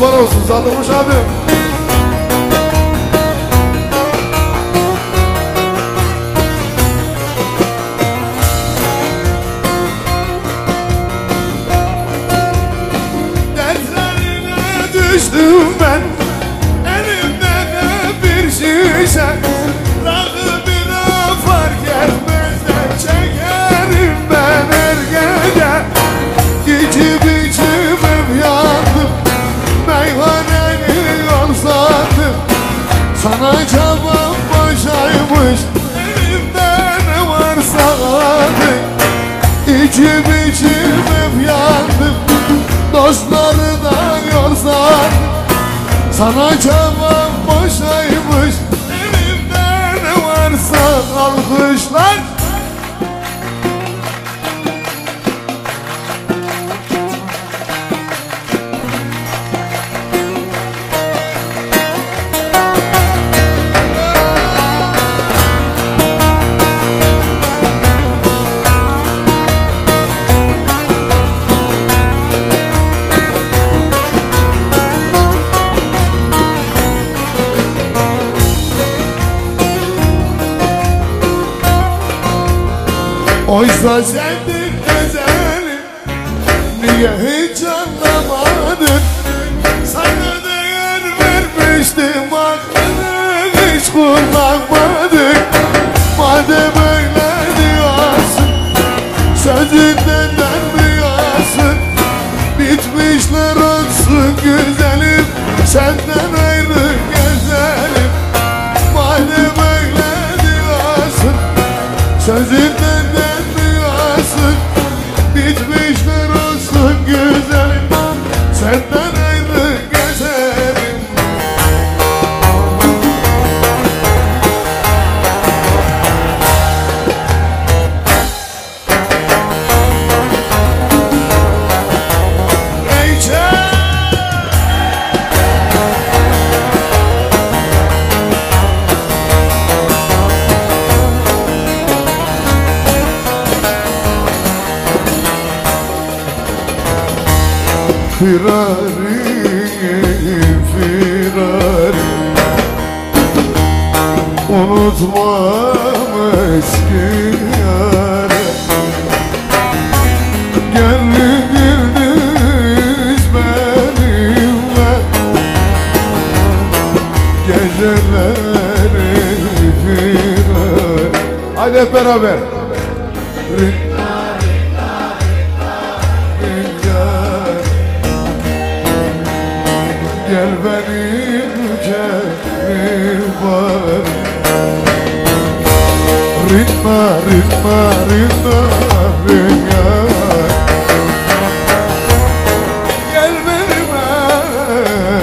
Kurban olsun Satılmış abi. Boşaymış Elimde ne varsa aldım İçip içip hep yandım. Dostlarından yol sandım. Sana çabam Oysa sendin ezelim Niye hiç Firari, firari Unutmam eski yâre. Geldi gündüz benimle Geceleri firari Hadi hep beraber. Rinna, Gel benim kerim var. Ritma, ritma, ritma, ritma Gel benim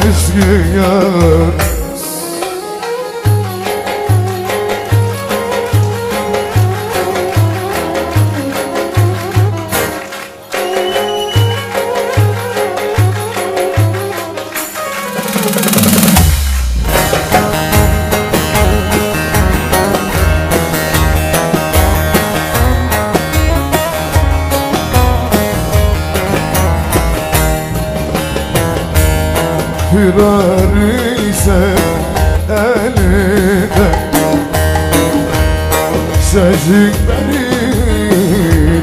eski yar Firar ise eline Sezin beni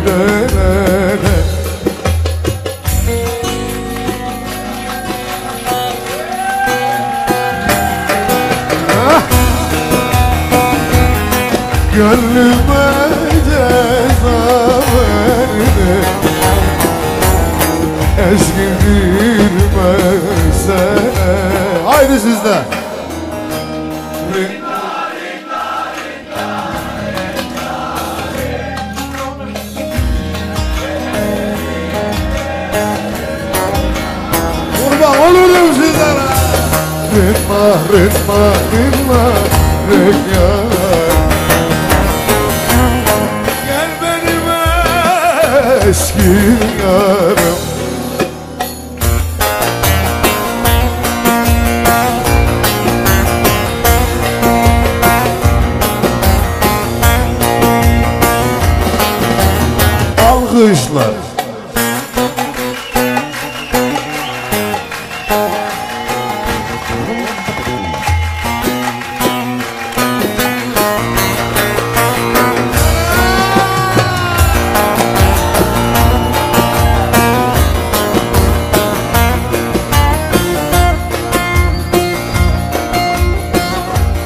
denene Gönlüme ceza verdi. Eski Haydi sizde Kurban olurum sizlere. Ritma, ritma, ritma, ritma Gel benim eski yarım alkışlar.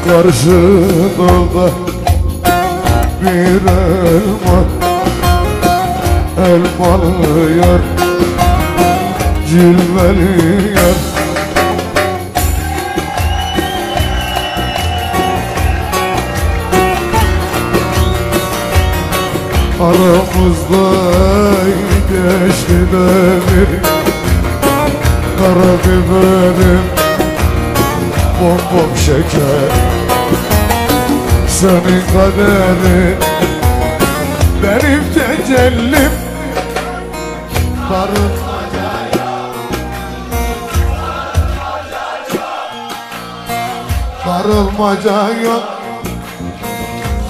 Karşı dalda bir elma Elmalı yar Cilveli yar Aramızda geçti demir Kara biberim Bombom şeker. Senin kaderin Benim tecellim Darılmacaya Darılmaca yok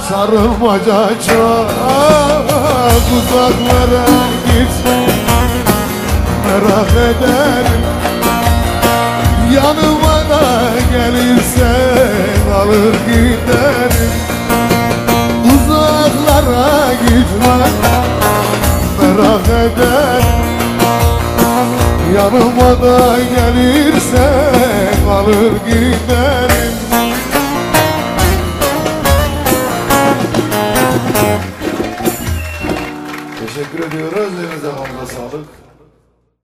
Sarılmaca çok. Uzaklara git Merak ederim. Yanıma da gelirsen alır giderim. Uzaklara gitme Merak eder Yanıma da gelirsen alır giderim Teşekkür ediyoruz. Elinize sağlık.